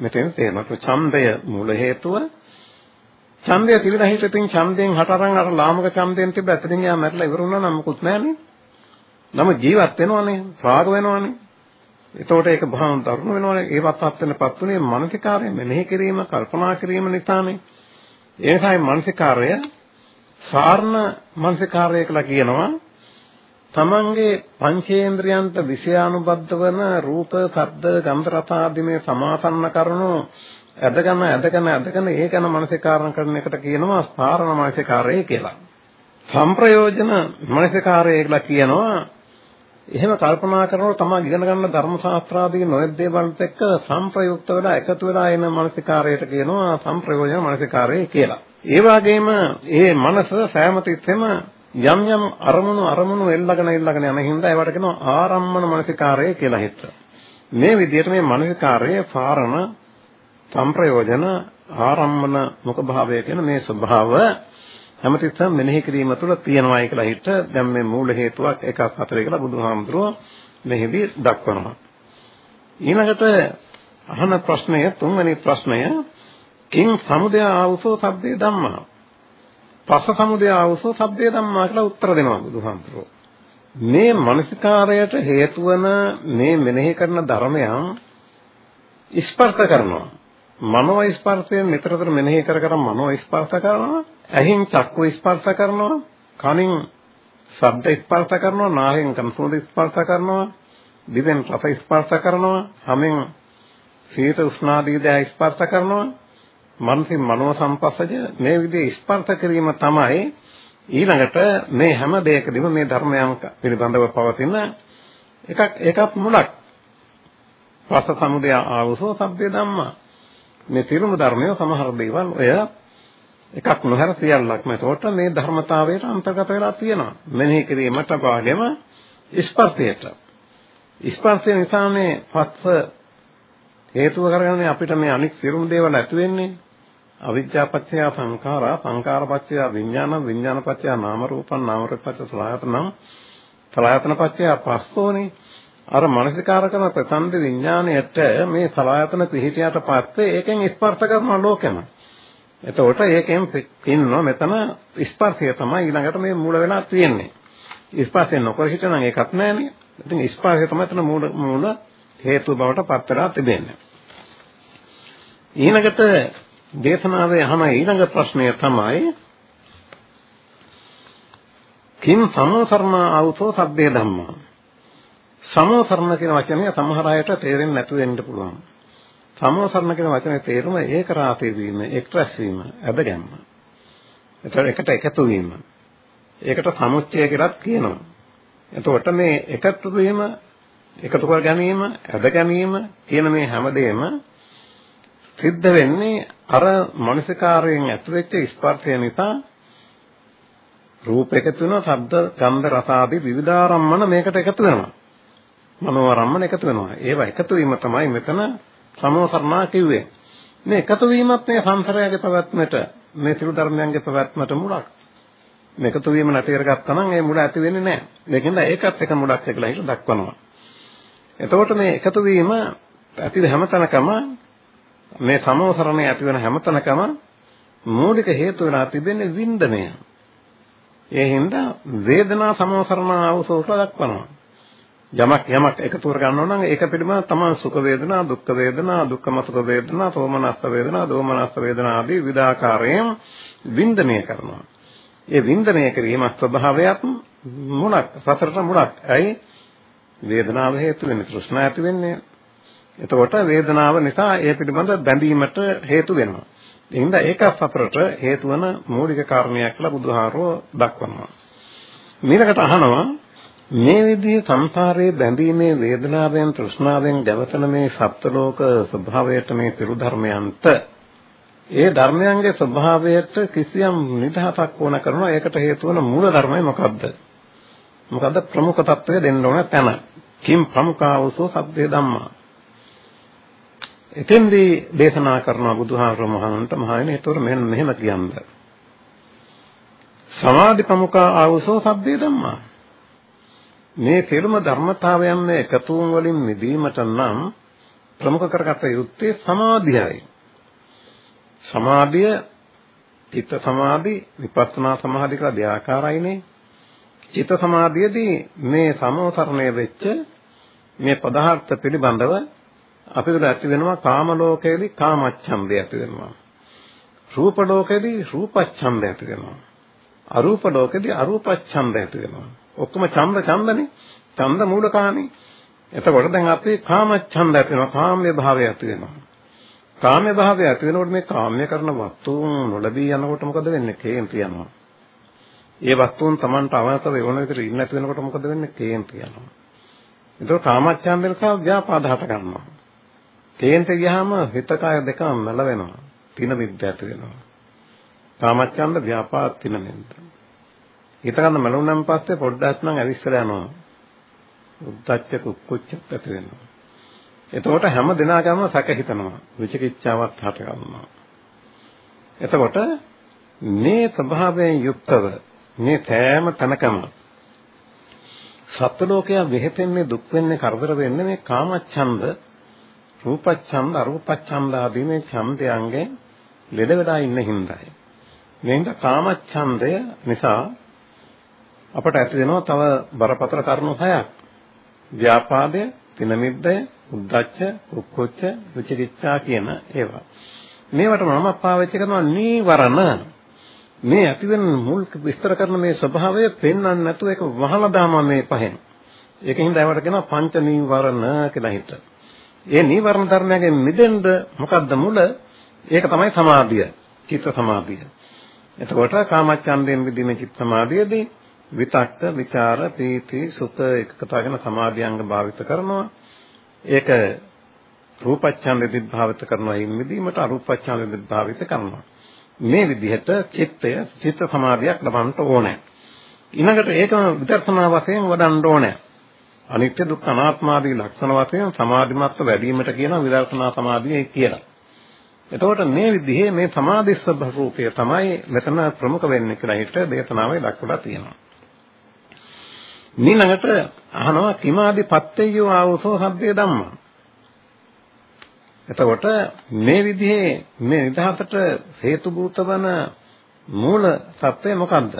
මෙතෙන් තේරෙනවා. ඡන්දය මූල හේතුව ඡන්දය තිබිලා හිටින් ඡන්දයෙන් හතරන් අර ලාමක ඡන්දයෙන් තිබ්බ ඇත්තටින් යා මැරලා ඉවර වුණා නම් මොකුත් නැහැනේ. නම ජීවත් වෙනවනේ, රාග වෙනවනේ. එතකොට ඒක බහම දරුණු වෙනවනේ. ඒවත් අත් වෙනපත් උනේ මානසිකාරයෙන් මෙනෙහි කිරීම, කල්පනා කිරීම නිසානේ. ඒ නිසායි මානසිකාරය සාරණ මානසිකාරය කියලා කියනවා. තමන්ගේ පංචේන්ද්‍රයන්ට විෂයානුබද්ධ වන රූප, ශබ්ද, ගන්ධ, රස ආදී මේ සමාසන්න කරුණු ඇදගෙන ඇදගෙන ඇදගෙන ඒ ගැන මානසිකාරණ කරන එකට කියනවා ස්ථාරණ මානසිකාරය කියලා. සම්ප්‍රයෝජන මානසිකාරය කියලා කියනවා එහෙම කල්පනා කරනකොට තමයි ඉගෙන ගන්න ධර්ම ශාස්ත්‍රාදී නොයෙක් දේවල්ත් එක්ක සංප්‍රයුක්ත වෙලා එකතු වෙලා එන මානසිකාරයට කියනවා සම්ප්‍රයෝජන මානසිකාරය කියලා. ඒ වගේම ඒ මනස සෑම තිස්සෙම යම් යම් අරමුණු අරමුණු එල්ලගෙන එල්ලගෙන යන හින්දා ඒවට කියනවා ආරම්මන මානසිකාරය කියලා හිත. මේ විදිහට මේ මානසිකාරයේ පාරණ සම්ප්‍රයෝජන ආරම්මන මුඛ භාවය කියන මේ ස්වභාව හැමතිස්සම මෙනෙහි කිරීම තුළ තියෙනවායි කියලා හිත දැන් මේ මූල හේතුවක් එකක් හතරේ කියලා බුදුහාමුදුරුවෝ මෙහිදී දක්වනවා. ඊළඟට අහන ප්‍රශ්නය තුන්වෙනි ප්‍රශ්නය කිං සමුදය ආවසෝ සබ්බේ ධම්මා. පස්ස සමුදය ආවසෝ සබ්බේ ධම්මා කියලා උත්තර දෙනවා බුදුහාමුදුරුවෝ. මේ මානසිකාරයට හේතු වන මේ මෙනෙහි කරන ධර්මයන් ස්පර්ශ කරනවා. මනෝ ස්පර්ශයෙන් නිතරතර මෙනෙහි කර කර මනෝ ස්පර්ශ කරනවා. ඇහින් චක්කු ස්පර්ශ කරනවා. කනින් ශබ්ද ස්පර්ශ කරනවා. නාහෙන් කම්සෝද ස්පර්ශ කරනවා. දිවෙන් රස ස්පර්ශ කරනවා. හමෙන් සීත උෂ්ණාදී දෑ ස්පර්ශ කරනවා. මනසින් මනෝ සංපස්සජ මේ විදිහේ ස්පර්ශ කිරීම තමයි ඊළඟට මේ හැම දෙයකදීම මේ ධර්මයන් පිළිබඳව පවතින එකක් එකක් මුලක් රස සමුදය ආවසෝ සබ්බේ ධම්මා මේ තිරුම ධර්මය සමහර දේවල් ඔය එකක් නොහැර සියල්ලක්ම එතකොට මේ ධර්මතාවයට අන්තර්ගත වෙලා තියෙනවා. මෙනෙහි කිරීමට වාගෙම ස්පර්ශයට. ස්පර්ශය නිසා මේ පස්ස හේතුව කරගෙන අපිට මේ අනික් සිරුම් දේවල් ඇති වෙන්නේ. අවිද්‍යාපත්‍ය සංඛාරා සංඛාරපත්‍ය විඥාන විඥානපත්‍ය නාම රූපං නාම රූපපත්‍ය සලආයතනම් සලආයතනපත්‍ය පස්සෝනේ අර මානසිකාර කරන ප්‍රසන්න විඥාණයට මේ සලආයතන පිහිටියට පස්සේ ඒකෙන් ස්පර්ශ කරන ලෝකෙම. එතකොට ඒකෙන් ඉන්නවා මෙතන ස්පර්ශය තමයි ඊළඟට මේ මූල වෙලා තියෙන්නේ. ස්පර්ශයෙන් නොකර හිටනම් ඒකත් නැහැනේ. ඉතින් ස්පර්ශය තමයි එතන මූල මූල හේතු බවට පත් වෙලා තිබෙන්නේ. ඊළඟට දේශනාවේ අහන ඊළඟ ප්‍රශ්නය තමයි කිම් සමෝසර්ණා ආවුතෝ සබ්බේ ධම්මා සමෝසරණ කියන වචනය සමහර අයට තේරෙන්නේ නැතු වෙන්න පුළුවන්. සමෝසරණ කියන වචනේ තේරුම ඒක රාපේ වීම, එක්රැස් වීම, ඇද ගැනීම. එතකොට එකට එකතු වීම. ඒකට සමුච්චය කියලාත් කියනවා. එතකොට මේ එකතු වීම, එකතු කර ගැනීම, ඇද ගැනීම කියන මේ හැමදේම සිද්ධ වෙන්නේ අර මානසිකාරයෙන් ඇතුළෙච්ච ස්පර්ශය නිසා රූප එකතු වෙනවා, ශබ්ද, ගන්ධ, රස ආදී විවිධාරම්මන මේකට එකතු වෙනවා. මනෝරම්මන එකතු වෙනවා. ඒවා එකතු වීම තමයි මෙතන සමෝසර්ණා කිව්වේ. මේ එකතු වීමත් මේ සංසාරයේ පැවැත්මට මේ සිළු ධර්මයන්ගේ පැවැත්මට මුලක්. මේ එකතු වීම නැති කරගත්තා නම් ඒ මුල ඇති වෙන්නේ නැහැ. මේකෙන්ද ඒකත් එක මුලක් කියලා හිත දක්වනවා. එතකොට මේ එකතු වීම ඇති හැමතැනකම මේ සමෝසරණේ ඇති වෙන හැමතැනකම මූලික හේතු වෙලා තිබෙන්නේ වින්දනය. ඒ හින්දා වේදනා සමෝසරණ අවසෝත දක්වනවා. යමක් යමක් එකතු කර ගන්නවා නම් ඒක පිළිබඳව තමයි සුඛ වේදනා, දුක්ඛ වේදනා, දුක්ඛම සුඛ වේදනා, සෝමනස්ස වේදනා, දෝමනස්ස වේදනා ආදී විදාකාරයෙන් වින්දනය කරනවා. ඒ වින්දනය කිරීම ස්වභාවයත් මුලක්, සතරට මුලක්. ඇයි? වේදනාව හේතු වෙන්නේ, තෘෂ්ණා ඇති වෙන්නේ. එතකොට වේදනාව නිසා ඒ පිළිබඳ බැඳීමට හේතු වෙනවා. ඒ හින්දා ඒක සතරට හේතු වන මූලික කාරණයක් කියලා බුදුහාරෝ දක්වනවා. ඊළඟට අහනවා මේ විදිහේ සංසාරයේ බැඳීමේ වේදනාවෙන් තෘෂ්ණාවෙන් ගැවතන මේ සත්ත්වලෝක ස්වභාවයට මේ පිරු ධර්මයන්ට ඒ ධර්මයන්ගේ ස්වභාවයට කිසියම් නිදහසක් ඕන කරනවා ඒකට හේතු වන මූල ධර්මය මොකද්ද මොකද්ද ප්‍රමුඛ తත්වය දෙන්න ඕන තැන කිම් ප්‍රමුඛාවසෝ සබ්බේ ධම්මා එතෙන්දී දේශනා කරන බුදුහාමර මහණන්ට මහණෙනි ඒතොර මෙහෙම මෙහෙම කියන්න. සමාධි ප්‍රමුඛා ආවසෝ සබ්බේ ධම්මා. මේ සියලුම ධර්මතාවයන් මේ එකතුන් වලින් මිදීමට නම් ප්‍රමුඛ කරගත යුත්තේ සමාධියයි. සමාධිය චිත්ත සමාධි විපස්සනා සමාධි කියලා දෙආකාරයිනේ. චිත්ත සමාධියදී මේ සමෝතරණය වෙච්ච මේ පදාර්ථ පිළිබඳව අපිට ඇති වෙනවා කාම ලෝකයේදී කාමච්ඡන්දය ඇති වෙනවා. රූප ලෝකයේදී රූපච්ඡන්දය ඇති වෙනවා. අරූප ලෝකයේදී අරූපච්ඡන්දය ඇති වෙනවා. ඔක්කොම ඡන්ද ඡන්දනේ. ඡන්ද මූලකානේ. එතකොට දැන් අපි කාමච්ඡන්ද ඇති වෙනවා. කාම්‍ය භාවය ඇති වෙනවා. කාම්‍ය භාවය ඇති වෙනකොට මේ කාම්‍ය කරන වස්තුන් නොලැබී යනකොට මොකද වෙන්නේ? කේන්ති යනවා. ඒ වස්තුන් Tamanට අවශ්‍ය වෙන විදිහට ඉන්න නැති වෙනකොට මොකද වෙන්නේ? කේන්ති යනවා. එතකොට කාමච්ඡන්දෙන් සහ ව්‍යාපාද හට ගන්නවා. කේන්ත ගියාම හිත කය දෙකම මැලවෙනවා. තින මිද්ද ඇති වෙනවා. කාමච්ඡන්ද ව්‍යාපාද තින මිද්ද. හිත ගන්න මැලුණාන් පස්සේ පොඩ්ඩක් නම් ඇවිස්සලා යනවා. උද්දච්ච කුක්කුච්ච ඇති වෙනවා. එතකොට හැම දිනකම සැක හිතනවා. විචිකිච්ඡාවක් හට ගන්නවා. එතකොට මේ ස්වභාවයෙන් යුක්තව මේ සෑම තැනකම සත්ත්ව ලෝකයා වෙහෙතෙන්නේ දුක් වෙන්නේ කරදර වෙන්නේ මේ කාමච්ඡන්ද රූපච්ඡන්ද අරූපච්ඡන්ද ආදී මේ ඡන්දයන්ගෙන් ලෙඩ වෙලා ඉන්න හින්දායි. මේක කාමච්ඡන්දය නිසා අපට ඇති වෙනවා තව බරපතල කරුණු හයක්. ව්‍යාපාදය, තිනමිද්දය, උද්ධච්ච, උක්කුච්ච, විචිකිච්ඡා කියන ඒවා. මේවට මම පාවිච්චි කරනවා නීවරණ. මේ ඇතිවෙන මුල් විස්තර කරන මේ ස්වභාවය පෙන්වන්න නැතුව ඒක වහලා දානවා මේ පහෙන්. ඒකින්ද ඒවට කියනවා පංච නීවරණ කියලා හිතට. ඒ නීවරණ ධර්මයෙන් මිදෙන්න මොකද්ද මුල? ඒක තමයි සමාධිය. චිත්ත සමාධිය. එතකොට කාමච්ඡන්දයෙන් මිදීමේ චිත්ත සමාධියදී විතක්ක, ਵਿਚාර, ප්‍රීති, සුඛ එකකතාවගෙන සමාධියංග භාවිත කරනවා. ඒක රූපච්ඡන්දෙදි භාවිත කරනවා යින් මිදීමට අරූපච්ඡන්දෙදි භාවිත කරනවා. මේ විදිහට චිත්තය චිත්ත සමාධියක් ලබන්න ඕනේ. ඊළඟට ඒකම විදර්ශනා වශයෙන් වඩන්න ඕනේ. අනිත්‍ය දුක්ඛ අනාත්ම ආදී ලක්ෂණ වශයෙන් සමාධිමත්ව වැඩිවීමට කියන විදර්ශනා සමාධිය කියලා. එතකොට මේ විදිහේ මේ සමාධි ස්වභාවය තමයි මෙතන ප්‍රමුඛ වෙන්නේ කියලා හිත දේශනාවේ දක්වලා තියෙනවා. ඊළඟට අහනවා කිමාදි පත්තේයෝ ආවසෝ සබ්බේ ධම්මා. එතකොට මේ විදිහේ මේ නිදහසට හේතු භූත වන මූල සත්‍යය මොකන්ද?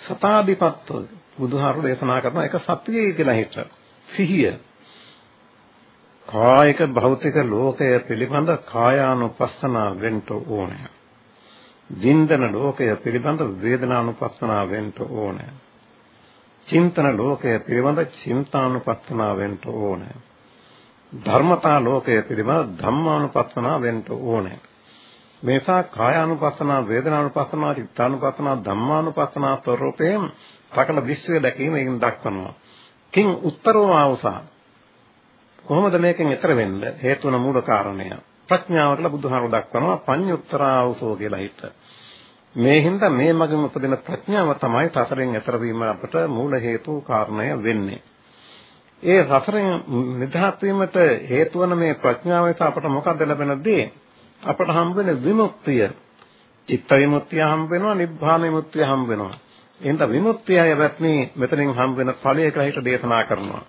සතාදිපත්තෝ බුදුහාරු දේශනා කරන එක සත්‍යය කියලා හිත. සිහිය. කායික භෞතික ලෝකය පිළිබඳ කායානුපස්සනා වෙන්න ඕනේ. වින්දන ලෝකය පිළිබඳ වේදනානුපස්සනා වෙන්න ඕනේ. චින්තන ලෝකය පිළිබඳ චින්තානුපස්සනා වෙන්න ඕනේ. ධර්මතා ලෝකය පිළිබඳ ධම්මානුපස්සනා වෙන්න ඕනේ. මේසා කායානුපස්සනා වේදනානුපස්සනා චිත්තානුපස්සනා ධම්මානුපස්සනා ස්වરૂපයෙන් සකල විශ්වය දැකීම එකින් දක්වනවා. කිං උත්තරෝ ආවසා කොහොමද මේකෙන් ඈතර වෙන්න හේතු වන මූල කාරණය ප්‍රඥාව කියලා බුදුහාමුදුරුවෝ දක්වනවා පඤ්ඤුත්තරාවසෝ කියලා හිත. මේ හින්දා මේ මගින් උපදින ප්‍රඥාව තමයි සසරෙන් ඈතර වීම අපට මූල හේතු කාරණය වෙන්නේ. ඒ සසරෙන් නිදහස් වීමට හේතු වන මේ ප්‍රඥාව නිසා අපට මොකක්ද ලැබෙන දේ? අපට හම්බ වෙන විමුක්තිය චිත්ත විමුක්තිය හම්බ වෙනවා නිබ්බාන විමුක්තිය හම්බ වෙනවා. එහෙනම් විමුක්තියයි වැත්මේ මෙතනින් හම්බ වෙන ඵලය කියලා හිත දේශනා කරනවා.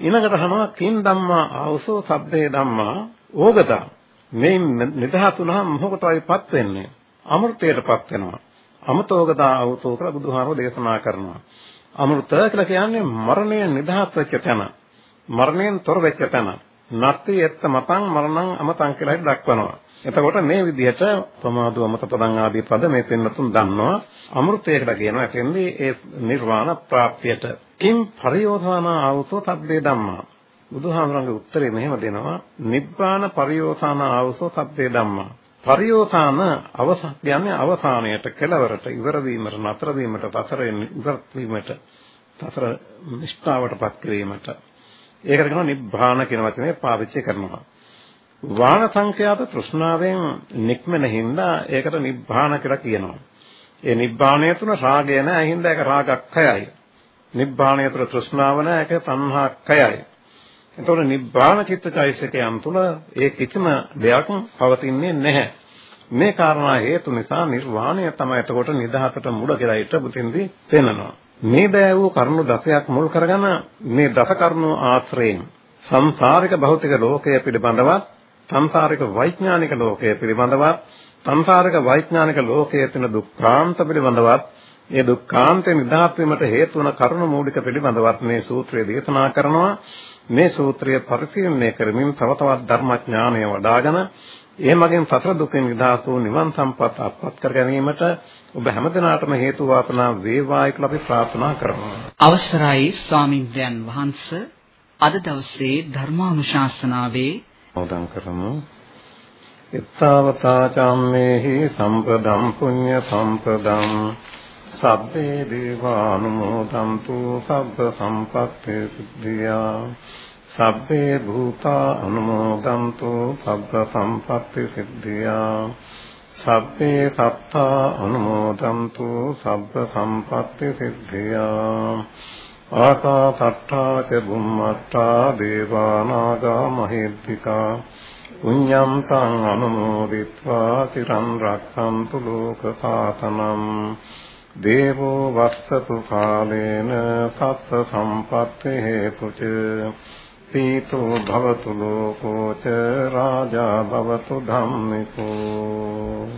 ඊළඟට අහනවා කින් ධම්මා ආවසෝ සබ්බේ ධම්මා ඕගතා මේ නිදහස් වුණාම මොකටයිපත් වෙන්නේ? අමෘතයටපත් වෙනවා. අමතෝගතා අවතෝ කියලා බුදුහාමෝ දේශනා කරනවා. අමෘත කියලා කියන්නේ මරණයෙන් නිදහස් වෙච්ච තැන. මරණයෙන් තොර වෙච්ච තැන. නත්ති එත්ත මතං මරණං අමතං කියලා දක්වනවා. එතකොට මේ විදිහට ප්‍රමාදව අමත පදං ආදී පද මේ පෙන්නතුන් දන්නවා. අමෘතයකට කියනවා එතෙන්දී ඒ නිර්වාණ ප්‍රාප්තියට. කිම් පරියෝධාන ආවසෝ තබ්බේ ධම්මා. බුදුහාමරංගේ උත්තරේ මෙහෙම දෙනවා. නිබ්බාන පරියෝධාන ආවසෝ තබ්බේ ධම්මා. පරියෝධාන අවසන් කියන්නේ අවසානයට කෙලවරට ඉවර වීමට නතර වීමට පතරෙන් ඉවර වීමට පතර නිෂ්ඨාවටපත් කිරීමට. ඒකට කියනවා නිබ්බාන කියන වචනේ පාවිච්චි කරනවා වාන සංඛ්‍යාත තෘෂ්ණාවෙන් නික්මන හින්දා ඒකට නිබ්බාන කියලා කියනවා. ඒ නිබ්බාණය තුන රාගය නැහැ හින්දා ඒක රාගක්ඛයයි. නිබ්බාණය තුන තෘෂ්ණාව නැහැ ඒක තණ්හාක්ඛයයි. එතකොට නිබ්බාන චිත්තචෛසිකයන් තුල ඒ කිසිම දෙයක් පවතින්නේ නැහැ. මේ කාරණා හේතු නිසා නිර්වාණය තමයි එතකොට නිදහසට මුල කියලා හිටපුතින්දී පෙන්වනවා. මේ දෑ වූ කරුණු දසයක් මුල් කරගෙන මේ දස කරුණු ආශ්‍රයෙන් සංසාරික භෞතික ලෝකය පිළිබඳවත් සංසාරික වෛඥානික ලෝකය පිළිබඳවත් සංසාරික වෛඥානික ලෝකයේ තියෙන දුක්ඛාන්ත පිළිබඳවත් ඒ දුක්ඛාන්තේ නිදහස් වීමට හේතු වන කරුණ මූලික පිළිබඳවත් මේ සූත්‍රය දේශනා කරනවා. මේ සූත්‍රය පරිශීලනය කරමින් තව තවත් ධර්මඥානය වඩ아가න ඒ මගින් සසර දුකෙන් නිදහස් වූ නිවන් සම්පත් අත්පත් කර ගැනීමට ඔබ හැමදිනාටම හේතු වාසනා වේවායි කියලා අපි ප්‍රාර්ථනා කරනවා අවසරයි ස්වාමින්ද්‍රයන් වහන්සේ. අද දවසේ ධර්මානුශාසනාවේ මොදම් කරමු. ittavata cammehi සම්පදම් පුඤ්ඤ සම්පදම්. සබ්බේ දේවානුමෝදන්තු සබ්බ සම්පත්තේ සිද්ධියා සබ්බේ භූතා අනුමෝදන්තු සබ්බ සම්පත්ති සිද්ධියා සබ්බේ සත්තා අනුමෝදන්තු සබ්බ සම්පත්ති සිද්ධියා ආකාසට්ඨා ච බුම්මට්ඨා දේවානාගා මහිද්దికා පුඤ්ඤම් තං අනුමෝදිත්වා තිරන් රක්ඛන්තු ලෝක සාසනං දේවෝ වස්සතු කාලේන සස්ස සම්පත්ති හේතුච පීතෝ භවතු ලෝකෝ ච රාජා භවතු ධම්මිකෝ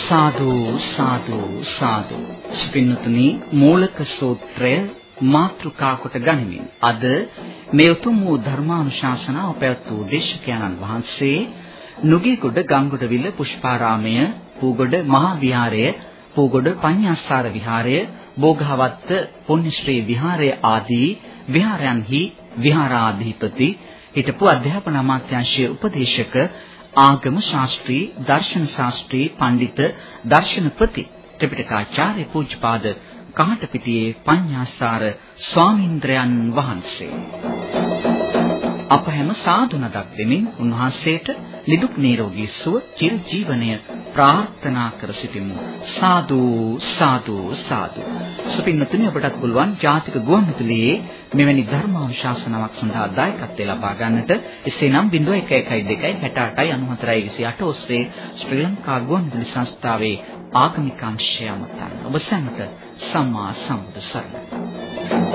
සාදු සාදු සාදු ස්පින්නතුනි මූලක සූත්‍රය මාත්‍රිකා කොට ගනිමින් අද මේ උතුම් වූ ධර්මානුශාසනාව පැවැත් වූ දේශකයන්න් වහන්සේ නුගේගොඩ ගංගොඩවිල පුෂ්පාරාමය පූගොඩ මහා විහාරය පූගොඩ පඤ්ඤාස්කාර විහාරය බෝගහවත්ත පුණ්‍යශ්‍රී විහාරය ආදී විහාරයන්හි විහාරාධිපති හිටපු අධ්‍යාපන අමාත්‍යාංශයේ උපදේශක ආගම ශාස්ත්‍රී දර්ශන ශාස්ත්‍රී පඬිත දර්ශනපති ත්‍රිපිටකාචාර්ය පූජ්‍යපාද කහටපිටියේ පඤ්ඤාසාර ස්වාමීන්ද්‍රයන් වහන්සේ. අප හැම සාදුනක් දෙමින් උන්වහන්සේට නිදුක් නිරෝගී සුව චිර ජීවනය ප්‍රාර්ථනා කර සිටිමු. සාදු සාදු සාදු. සුපින්නතුනි ඔබටත් පුළුවන් ජාතික ගුවන්විදුලියේ මෙවැනි ධර්මානුශාසනාවක් සඳහා දායකත්වය ලබා ගන්නට. එසේනම් 0112 68 94 ඔස්සේ ශ්‍රී ලංකා ගුවන්විදුලි සංස්ථාවේ ආගමික අංශය අමතන්න. ඔබ සැමට සම්මා සම්බුදු සරණයි.